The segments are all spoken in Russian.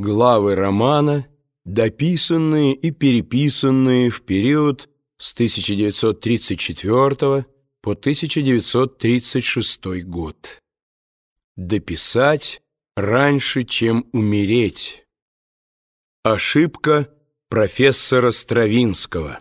Главы романа, дописанные и переписанные в период с 1934 по 1936 год. Дописать раньше, чем умереть. Ошибка профессора Стравинского.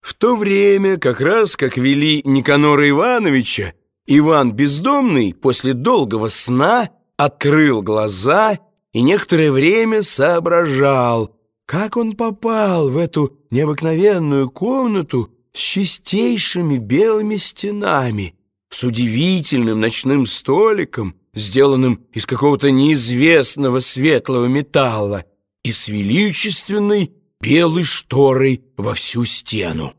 В то время, как раз как вели Никанора Ивановича, Иван Бездомный после долгого сна открыл глаза и некоторое время соображал, как он попал в эту необыкновенную комнату с чистейшими белыми стенами, с удивительным ночным столиком, сделанным из какого-то неизвестного светлого металла, и с величественной белой шторой во всю стену.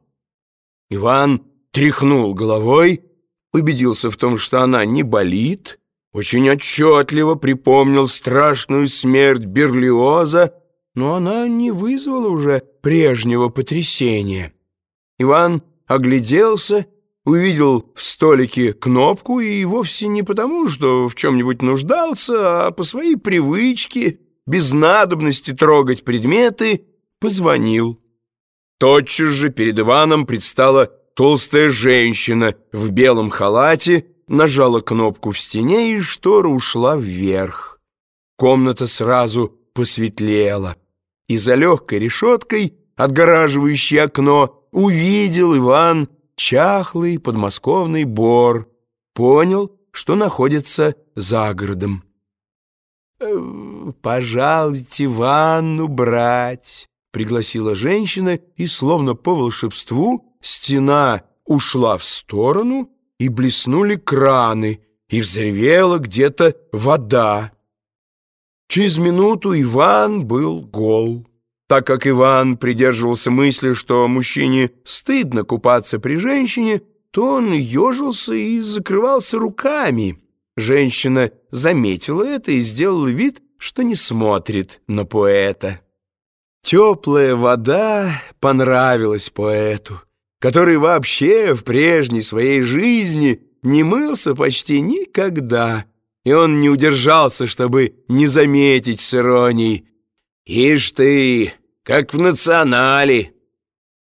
Иван тряхнул головой, убедился в том, что она не болит, очень отчетливо припомнил страшную смерть Берлиоза, но она не вызвала уже прежнего потрясения. Иван огляделся, увидел в столике кнопку и вовсе не потому, что в чем-нибудь нуждался, а по своей привычке, без надобности трогать предметы, позвонил. Тотчас же перед Иваном предстала Толстая женщина в белом халате нажала кнопку в стене, и штора ушла вверх. Комната сразу посветлела, и за легкой решеткой, отгораживающей окно, увидел Иван чахлый подмосковный бор, понял, что находится за городом. «Э, «Пожалуйте ванну брать», — пригласила женщина, и, словно по волшебству, стена ушла в сторону, и блеснули краны, и взревела где-то вода. Через минуту Иван был гол. Так как Иван придерживался мысли, что мужчине стыдно купаться при женщине, то он ежился и закрывался руками. Женщина заметила это и сделала вид, что не смотрит на поэта. Теплая вода понравилась поэту который вообще в прежней своей жизни не мылся почти никогда, и он не удержался, чтобы не заметить с иронией. «Ишь ты, как в национале!»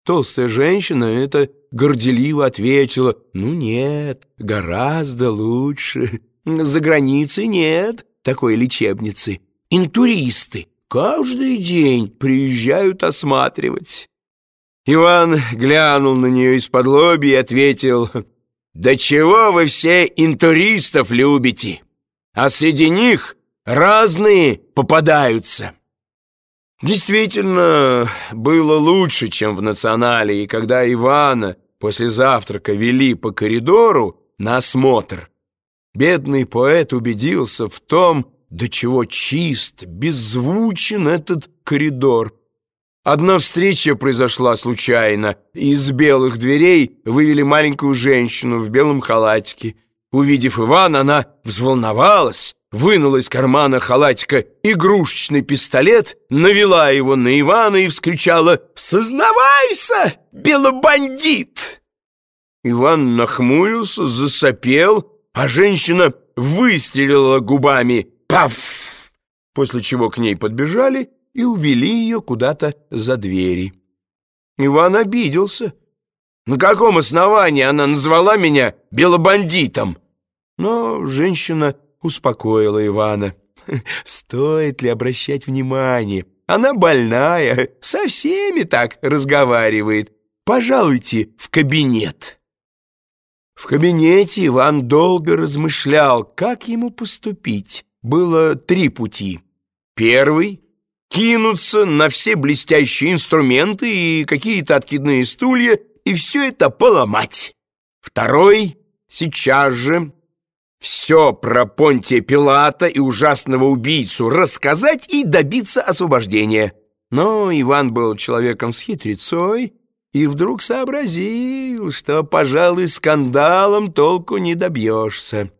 Толстая женщина это горделиво ответила, «Ну нет, гораздо лучше. За границей нет такой лечебницы. Интуристы каждый день приезжают осматривать». Иван глянул на нее из-под лоби и ответил, «Да чего вы все интуристов любите? А среди них разные попадаются». Действительно, было лучше, чем в «Национале», и когда Ивана после завтрака вели по коридору на осмотр, бедный поэт убедился в том, до чего чист, беззвучен этот коридор. Одна встреча произошла случайно. Из белых дверей вывели маленькую женщину в белом халатике. Увидев Ивана, она взволновалась, вынула из кармана халатика игрушечный пистолет, навела его на Ивана и вскричала «Сознавайся, белобандит!» Иван нахмурился, засопел, а женщина выстрелила губами «Паф!», после чего к ней подбежали и увели ее куда-то за двери. Иван обиделся. На каком основании она назвала меня белобандитом? Но женщина успокоила Ивана. Стоит ли обращать внимание? Она больная, со всеми так разговаривает. Пожалуйте в кабинет. В кабинете Иван долго размышлял, как ему поступить. Было три пути. Первый — кинуться на все блестящие инструменты и какие-то откидные стулья и все это поломать. Второй — сейчас же все про Понтия Пилата и ужасного убийцу рассказать и добиться освобождения. Но Иван был человеком с хитрецой и вдруг сообразил, что, пожалуй, скандалом толку не добьешься.